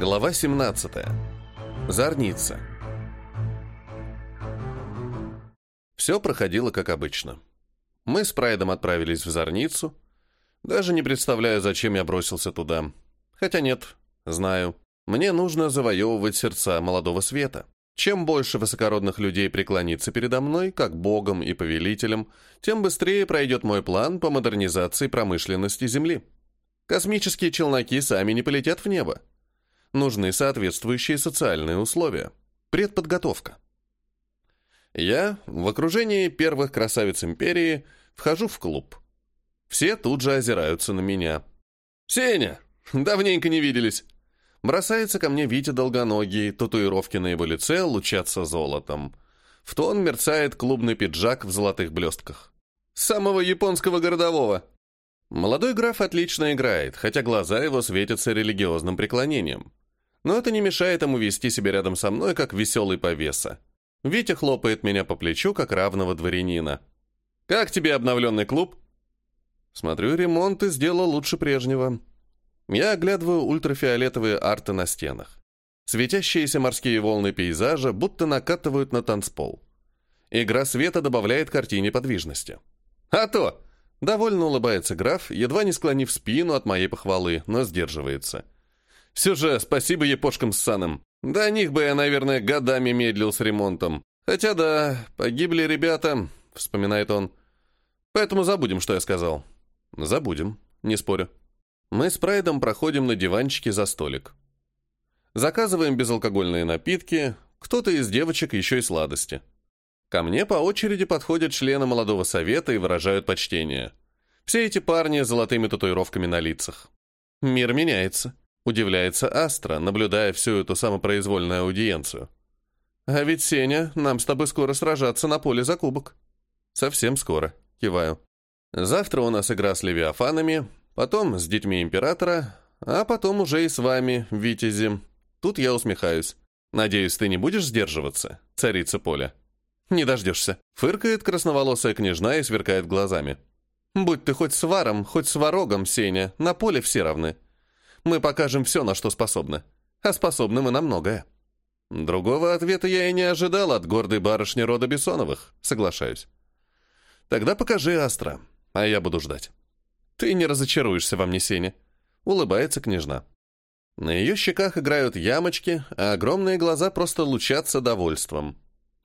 Глава 17. Зарница. Все проходило как обычно. Мы с Прайдом отправились в Зарницу. Даже не представляю, зачем я бросился туда. Хотя нет, знаю. Мне нужно завоевывать сердца молодого света. Чем больше высокородных людей преклонится передо мной, как богом и повелителем, тем быстрее пройдет мой план по модернизации промышленности Земли. Космические челноки сами не полетят в небо нужны соответствующие социальные условия. Предподготовка. Я, в окружении первых красавиц империи, вхожу в клуб. Все тут же озираются на меня. «Сеня! Давненько не виделись!» Бросается ко мне Витя Долгоногий, татуировки на его лице лучатся золотом. В тон мерцает клубный пиджак в золотых блестках. «Самого японского городового!» Молодой граф отлично играет, хотя глаза его светятся религиозным преклонением но это не мешает ему вести себя рядом со мной, как веселый повеса. Витя хлопает меня по плечу, как равного дворянина. «Как тебе обновленный клуб?» Смотрю, ремонт ты сделал лучше прежнего. Я оглядываю ультрафиолетовые арты на стенах. Светящиеся морские волны пейзажа будто накатывают на танцпол. Игра света добавляет картине подвижности. «А то!» — довольно улыбается граф, едва не склонив спину от моей похвалы, но сдерживается — все же спасибо епошкам с Саном. До них бы я, наверное, годами медлил с ремонтом. Хотя да, погибли ребята, вспоминает он. Поэтому забудем, что я сказал. Забудем, не спорю. Мы с Прайдом проходим на диванчике за столик. Заказываем безалкогольные напитки, кто-то из девочек еще и сладости. Ко мне по очереди подходят члены молодого совета и выражают почтение. Все эти парни с золотыми татуировками на лицах. Мир меняется. Удивляется Астра, наблюдая всю эту самопроизвольную аудиенцию. «А ведь, Сеня, нам с тобой скоро сражаться на поле за кубок». «Совсем скоро», — киваю. «Завтра у нас игра с Левиафанами, потом с детьми Императора, а потом уже и с вами, Витязи. Тут я усмехаюсь. Надеюсь, ты не будешь сдерживаться, царица поля?» «Не дождешься», — фыркает красноволосая княжна и сверкает глазами. «Будь ты хоть с варом, хоть с ворогом, Сеня, на поле все равны. Мы покажем все, на что способны. А способны мы на многое. Другого ответа я и не ожидал от гордой барышни рода Бессоновых, соглашаюсь. Тогда покажи Астра, а я буду ждать. Ты не разочаруешься во мне, Сеня. Улыбается княжна. На ее щеках играют ямочки, а огромные глаза просто лучатся довольством.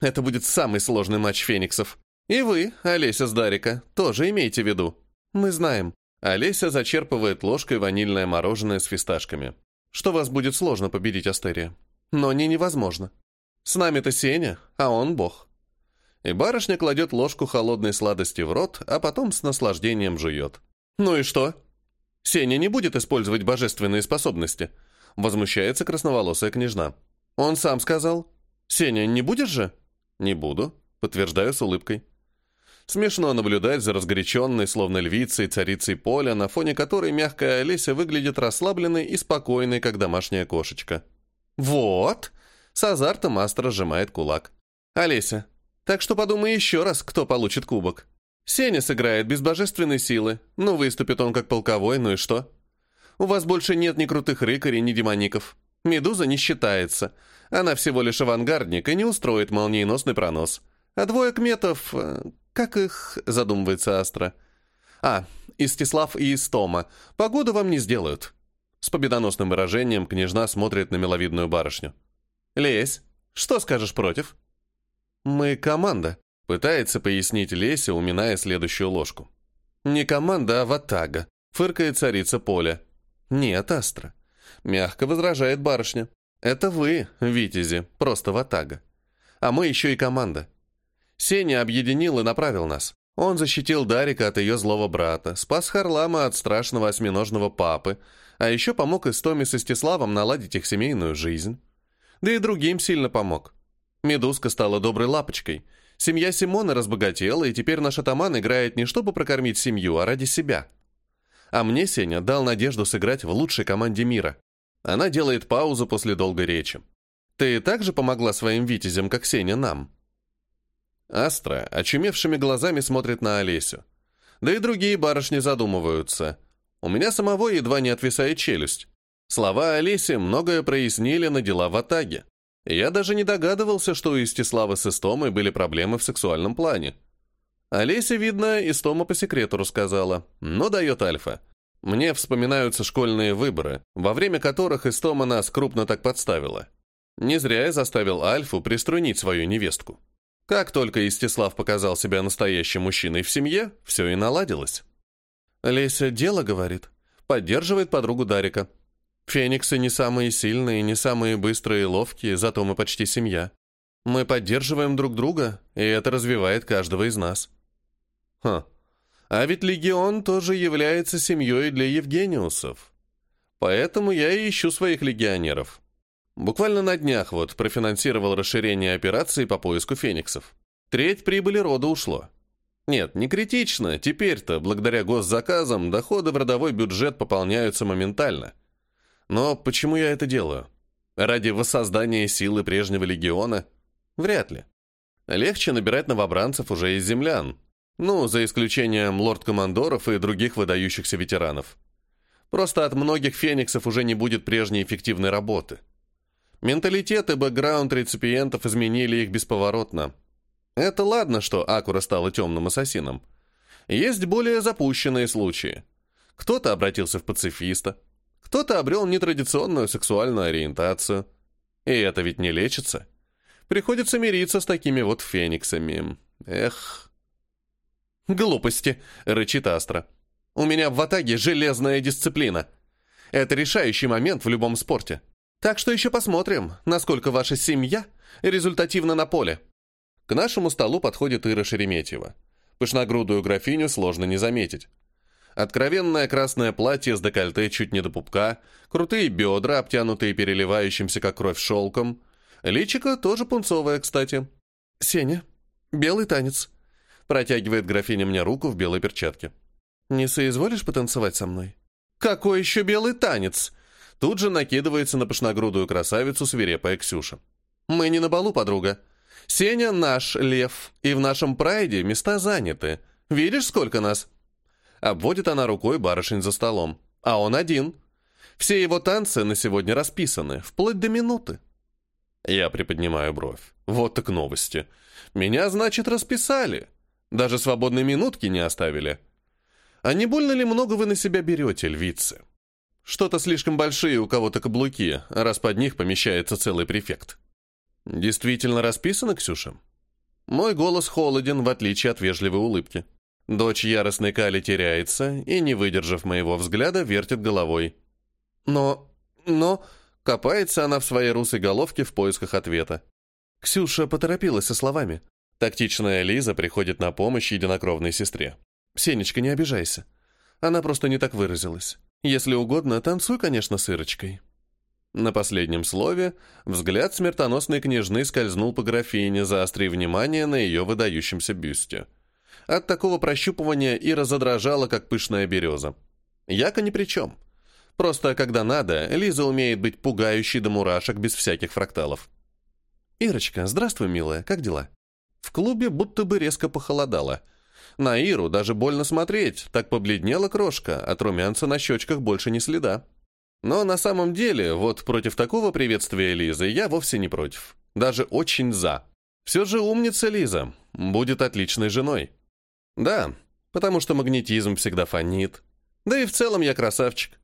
Это будет самый сложный матч фениксов. И вы, Олеся с Дарика, тоже имейте в виду. Мы знаем, Олеся зачерпывает ложкой ванильное мороженое с фисташками. Что вас будет сложно победить, Астерия. Но не невозможно. С нами-то Сеня, а он бог. И барышня кладет ложку холодной сладости в рот, а потом с наслаждением жует. Ну и что? Сеня не будет использовать божественные способности. Возмущается красноволосая княжна. Он сам сказал. Сеня, не будешь же? Не буду, подтверждаю с улыбкой. Смешно наблюдать за разгоряченной, словно львицей, царицей поля, на фоне которой мягкая Олеся выглядит расслабленной и спокойной, как домашняя кошечка. «Вот!» — с азартом Астра сжимает кулак. «Олеся, так что подумай еще раз, кто получит кубок. Сеня сыграет без божественной силы, ну выступит он как полковой, ну и что? У вас больше нет ни крутых рыкарей, ни демоников. Медуза не считается. Она всего лишь авангардник и не устроит молниеносный пронос. А двое кметов, э, «Как их?» — задумывается Астра. «А, Истислав и Истома. Погоду вам не сделают». С победоносным выражением княжна смотрит на миловидную барышню. «Лесь, что скажешь против?» «Мы команда», — пытается пояснить Леся, уминая следующую ложку. «Не команда, а ватага», — фыркает царица Поля. «Нет, Астра», — мягко возражает барышня. «Это вы, витязи, просто ватага. А мы еще и команда. Сеня объединил и направил нас. Он защитил Дарика от ее злого брата, спас Харлама от страшного осьминожного папы, а еще помог Истоме с Истиславом наладить их семейную жизнь. Да и другим сильно помог. Медузка стала доброй лапочкой. Семья Симона разбогатела, и теперь наш атаман играет не чтобы прокормить семью, а ради себя. А мне Сеня дал надежду сыграть в лучшей команде мира. Она делает паузу после долгой речи. Ты также помогла своим витязям, как Сеня, нам?» Астра очумевшими глазами смотрит на Олесю. Да и другие барышни задумываются. У меня самого едва не отвисает челюсть. Слова Олеси многое прояснили на дела в Атаге. Я даже не догадывался, что у Истислава с Истомой были проблемы в сексуальном плане. Олеся, видно, Истома по секрету рассказала, но дает альфа. Мне вспоминаются школьные выборы, во время которых Истома нас крупно так подставила. Не зря я заставил Альфу приструнить свою невестку. Как только Истислав показал себя настоящим мужчиной в семье, все и наладилось. Леся дело говорит. Поддерживает подругу Дарика. Фениксы не самые сильные, не самые быстрые и ловкие, зато мы почти семья. Мы поддерживаем друг друга, и это развивает каждого из нас. Хм. А ведь Легион тоже является семьей для Евгениусов. Поэтому я и ищу своих легионеров. Буквально на днях вот профинансировал расширение операции по поиску фениксов. Треть прибыли рода ушло. Нет, не критично. Теперь-то, благодаря госзаказам, доходы в родовой бюджет пополняются моментально. Но почему я это делаю? Ради воссоздания силы прежнего легиона? Вряд ли. Легче набирать новобранцев уже из землян. Ну, за исключением лорд-командоров и других выдающихся ветеранов. Просто от многих фениксов уже не будет прежней эффективной работы. Менталитет и бэкграунд реципиентов изменили их бесповоротно. Это ладно, что Акура стала темным ассасином. Есть более запущенные случаи. Кто-то обратился в пацифиста, кто-то обрел нетрадиционную сексуальную ориентацию. И это ведь не лечится. Приходится мириться с такими вот фениксами. Эх. «Глупости», — рычит Астра. «У меня в Атаге железная дисциплина. Это решающий момент в любом спорте. Так что еще посмотрим, насколько ваша семья результативна на поле. К нашему столу подходит Ира Шереметьева. Пышногрудую графиню сложно не заметить. Откровенное красное платье с декольте чуть не до пупка, крутые бедра, обтянутые переливающимся как кровь шелком. Личико тоже пунцовое, кстати. «Сеня, белый танец», — протягивает графиня мне руку в белой перчатке. «Не соизволишь потанцевать со мной?» «Какой еще белый танец?» Тут же накидывается на пышногрудую красавицу свирепая Ксюша. «Мы не на балу, подруга. Сеня наш лев, и в нашем прайде места заняты. Видишь, сколько нас?» Обводит она рукой барышень за столом. «А он один. Все его танцы на сегодня расписаны, вплоть до минуты». Я приподнимаю бровь. Вот так новости. Меня, значит, расписали. Даже свободной минутки не оставили. А не больно ли много вы на себя берете, львицы?» Что-то слишком большие у кого-то каблуки, раз под них помещается целый префект. Действительно расписано, Ксюша? Мой голос холоден, в отличие от вежливой улыбки. Дочь яростной Кали теряется и, не выдержав моего взгляда, вертит головой. Но... но... Копается она в своей русой головке в поисках ответа. Ксюша поторопилась со словами. Тактичная Лиза приходит на помощь единокровной сестре. «Сенечка, не обижайся. Она просто не так выразилась. Если угодно, танцуй, конечно, с Ирочкой». На последнем слове взгляд смертоносной княжны скользнул по графине, заострив внимание на ее выдающемся бюсте. От такого прощупывания Ира задрожала, как пышная береза. Яко ни при чем. Просто, когда надо, Лиза умеет быть пугающей до мурашек без всяких фракталов. «Ирочка, здравствуй, милая, как дела?» В клубе будто бы резко похолодало – на Иру даже больно смотреть, так побледнела крошка, от румянца на щечках больше не следа. Но на самом деле, вот против такого приветствия Лизы я вовсе не против. Даже очень за. Все же умница Лиза, будет отличной женой. Да, потому что магнетизм всегда фонит. Да и в целом я красавчик.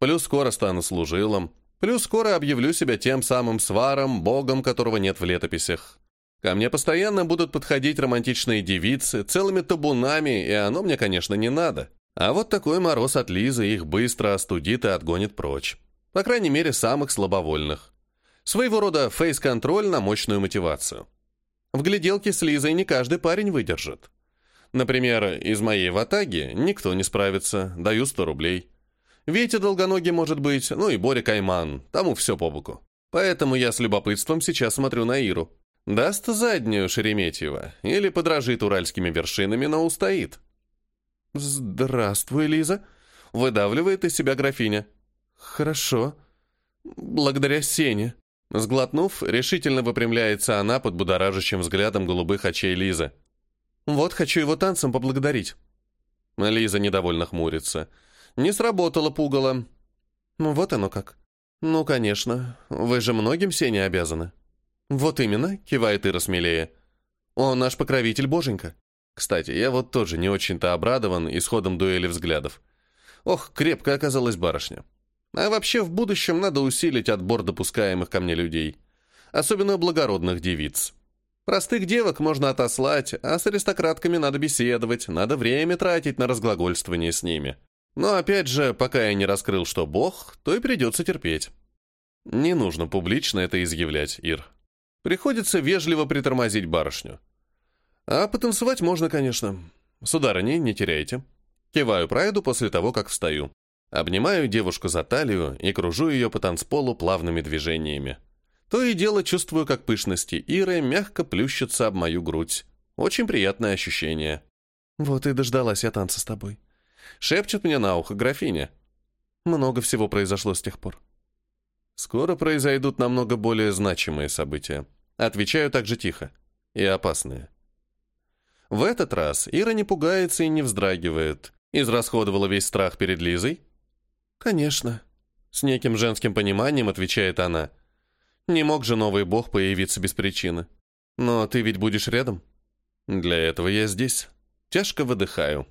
Плюс скоро стану служилом. Плюс скоро объявлю себя тем самым сваром, богом, которого нет в летописях. Ко мне постоянно будут подходить романтичные девицы, целыми табунами, и оно мне, конечно, не надо. А вот такой мороз от Лизы их быстро остудит и отгонит прочь. По крайней мере, самых слабовольных. Своего рода фейс-контроль на мощную мотивацию. В гляделке с Лизой не каждый парень выдержит. Например, из моей ватаги никто не справится, даю 100 рублей. Витя Долгоногий может быть, ну и Боря Кайман, тому все по боку. Поэтому я с любопытством сейчас смотрю на Иру. Даст заднюю Шереметьева или подражит уральскими вершинами, но устоит. «Здравствуй, Лиза», — выдавливает из себя графиня. «Хорошо. Благодаря Сене». Сглотнув, решительно выпрямляется она под будоражащим взглядом голубых очей Лизы. «Вот хочу его танцем поблагодарить». Лиза недовольно хмурится. «Не сработало пугало». «Ну вот оно как. «Ну, конечно. Вы же многим все не обязаны». «Вот именно», — кивает Ира смелее. «Он наш покровитель, боженька». Кстати, я вот тоже не очень-то обрадован исходом дуэли взглядов. Ох, крепко оказалась барышня. А вообще в будущем надо усилить отбор допускаемых ко мне людей. Особенно благородных девиц. Простых девок можно отослать, а с аристократками надо беседовать, надо время тратить на разглагольствование с ними. Но опять же, пока я не раскрыл, что бог, то и придется терпеть. Не нужно публично это изъявлять, Ир. Приходится вежливо притормозить барышню. А потанцевать можно, конечно. Сударыни, не теряйте. Киваю прайду после того, как встаю. Обнимаю девушку за талию и кружу ее по танцполу плавными движениями. То и дело чувствую, как пышности Иры мягко плющатся об мою грудь. Очень приятное ощущение. Вот и дождалась я танца с тобой. Шепчет мне на ухо графиня. Много всего произошло с тех пор. Скоро произойдут намного более значимые события. Отвечаю также тихо. И опасные. В этот раз Ира не пугается и не вздрагивает. Израсходовала весь страх перед Лизой? «Конечно», — с неким женским пониманием отвечает она. «Не мог же новый бог появиться без причины. Но ты ведь будешь рядом?» «Для этого я здесь». Тяжко выдыхаю.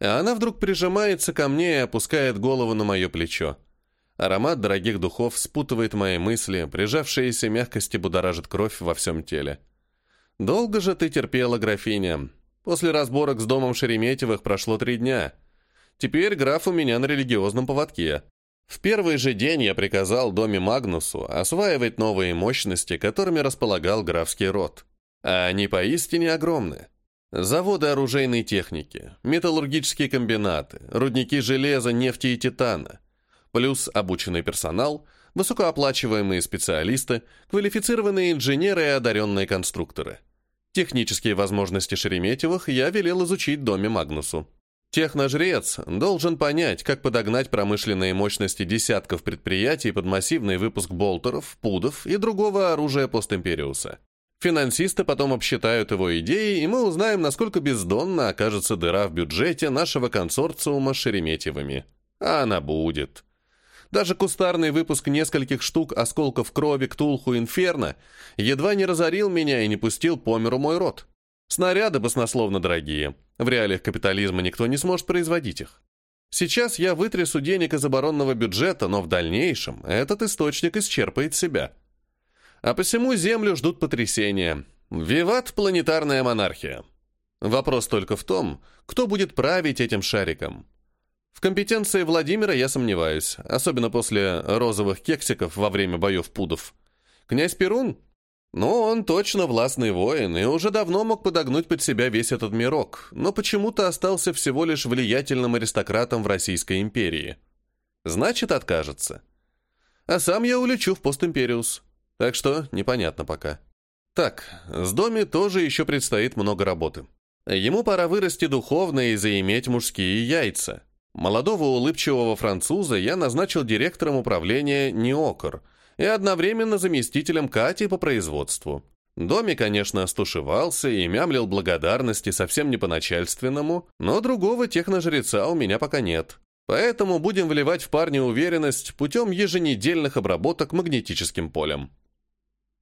А она вдруг прижимается ко мне и опускает голову на мое плечо. Аромат дорогих духов спутывает мои мысли, прижавшиеся мягкости будоражит кровь во всем теле. «Долго же ты терпела, графиня. После разборок с домом Шереметьевых прошло три дня. Теперь граф у меня на религиозном поводке. В первый же день я приказал доме Магнусу осваивать новые мощности, которыми располагал графский род. А они поистине огромны. Заводы оружейной техники, металлургические комбинаты, рудники железа, нефти и титана, плюс обученный персонал, высокооплачиваемые специалисты, квалифицированные инженеры и одаренные конструкторы – Технические возможности Шереметьевых я велел изучить доме Магнусу. Техножрец должен понять, как подогнать промышленные мощности десятков предприятий под массивный выпуск болтеров, пудов и другого оружия постимпериуса. Финансисты потом обсчитают его идеи, и мы узнаем, насколько бездонно окажется дыра в бюджете нашего консорциума с Шереметьевыми. А она будет. Даже кустарный выпуск нескольких штук осколков крови Ктулху Инферно едва не разорил меня и не пустил по миру мой рот. Снаряды баснословно дорогие. В реалиях капитализма никто не сможет производить их. Сейчас я вытрясу денег из оборонного бюджета, но в дальнейшем этот источник исчерпает себя. А посему Землю ждут потрясения. Виват планетарная монархия. Вопрос только в том, кто будет править этим шариком. В компетенции Владимира я сомневаюсь, особенно после розовых кексиков во время боев пудов. Князь Перун? Ну, он точно властный воин и уже давно мог подогнуть под себя весь этот мирок, но почему-то остался всего лишь влиятельным аристократом в Российской империи. Значит, откажется. А сам я улечу в постимпериус. Так что непонятно пока. Так, с Доми тоже еще предстоит много работы. Ему пора вырасти духовно и заиметь мужские яйца. Молодого улыбчивого француза я назначил директором управления «Неокр» и одновременно заместителем Кати по производству. Доми, конечно, стушевался и мямлил благодарности совсем не по-начальственному, но другого техножреца у меня пока нет. Поэтому будем вливать в парня уверенность путем еженедельных обработок магнетическим полем.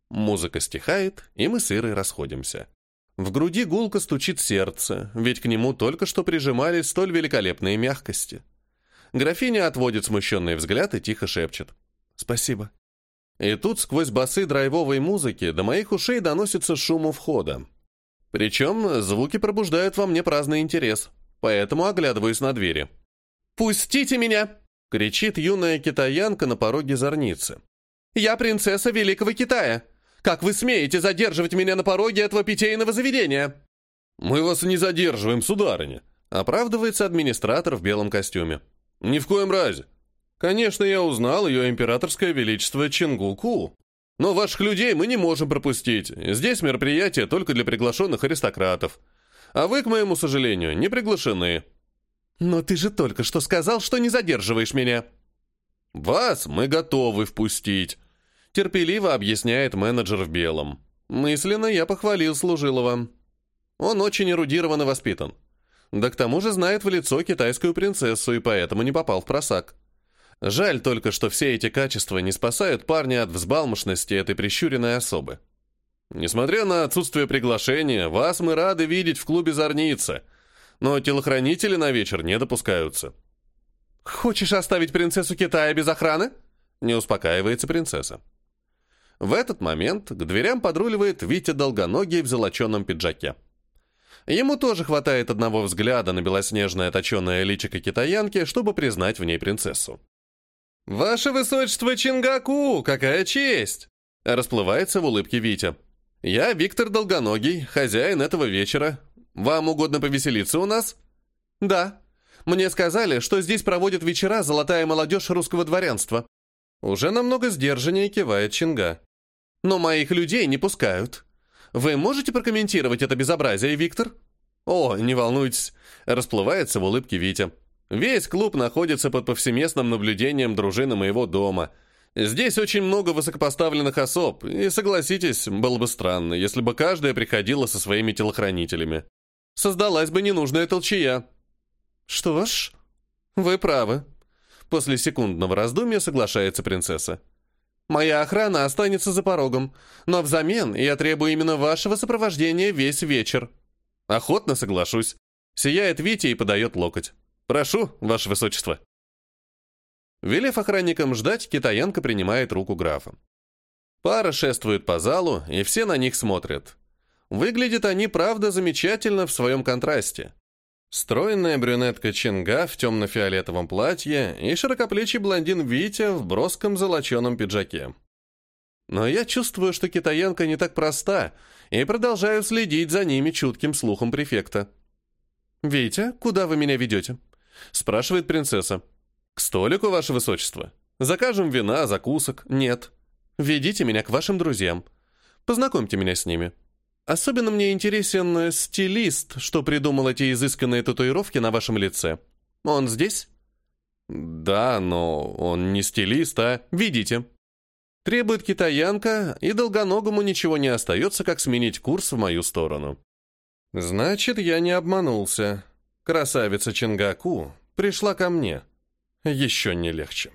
Музыка стихает, и мы с Ирой расходимся. В груди гулко стучит сердце, ведь к нему только что прижимались столь великолепные мягкости. Графиня отводит смущенный взгляд и тихо шепчет. «Спасибо». И тут сквозь басы драйвовой музыки до моих ушей доносится шум у входа. Причем звуки пробуждают во мне праздный интерес, поэтому оглядываюсь на двери. «Пустите меня!» — кричит юная китаянка на пороге зорницы. «Я принцесса Великого Китая!» Как вы смеете задерживать меня на пороге этого питейного заведения?» «Мы вас не задерживаем, сударыня», — оправдывается администратор в белом костюме. «Ни в коем разе. Конечно, я узнал ее императорское величество Чингуку, но ваших людей мы не можем пропустить. Здесь мероприятие только для приглашенных аристократов. А вы, к моему сожалению, не приглашены». «Но ты же только что сказал, что не задерживаешь меня». «Вас мы готовы впустить», терпеливо объясняет менеджер в белом. Мысленно я похвалил служилого. Он очень эрудирован и воспитан. Да к тому же знает в лицо китайскую принцессу и поэтому не попал в просак. Жаль только, что все эти качества не спасают парня от взбалмошности этой прищуренной особы. Несмотря на отсутствие приглашения, вас мы рады видеть в клубе «Зорница», но телохранители на вечер не допускаются. «Хочешь оставить принцессу Китая без охраны?» Не успокаивается принцесса. В этот момент к дверям подруливает Витя Долгоногий в золоченом пиджаке. Ему тоже хватает одного взгляда на белоснежное точеное личико китаянки, чтобы признать в ней принцессу. «Ваше высочество Чингаку, какая честь!» Расплывается в улыбке Витя. «Я Виктор Долгоногий, хозяин этого вечера. Вам угодно повеселиться у нас?» «Да. Мне сказали, что здесь проводят вечера золотая молодежь русского дворянства». Уже намного сдержаннее кивает Чинга. «Но моих людей не пускают. Вы можете прокомментировать это безобразие, Виктор?» «О, не волнуйтесь», — расплывается в улыбке Витя. Весь клуб находится под повсеместным наблюдением дружины моего дома. Здесь очень много высокопоставленных особ, и, согласитесь, было бы странно, если бы каждая приходила со своими телохранителями. Создалась бы ненужная толчая. Что ж, вы правы. После секундного раздумья соглашается принцесса. Моя охрана останется за порогом, но взамен я требую именно вашего сопровождения весь вечер. Охотно соглашусь. Сияет Витя и подает локоть. «Прошу, ваше высочество». Велев охранникам ждать, китаянка принимает руку графа. Пара шествует по залу, и все на них смотрят. Выглядят они, правда, замечательно в своем контрасте. Стройная брюнетка Чинга в темно-фиолетовом платье и широкоплечий блондин Витя в броском золоченом пиджаке. Но я чувствую, что китаянка не так проста, и продолжаю следить за ними чутким слухом префекта. «Витя, куда вы меня ведете?» Спрашивает принцесса. «К столику, ваше высочество. Закажем вина, закусок. Нет. Ведите меня к вашим друзьям. Познакомьте меня с ними. Особенно мне интересен стилист, что придумал эти изысканные татуировки на вашем лице. Он здесь?» «Да, но он не стилист, а...» «Видите». Требует китаянка, и долгоногому ничего не остается, как сменить курс в мою сторону. Значит, я не обманулся. Красавица Чингаку пришла ко мне. Еще не легче.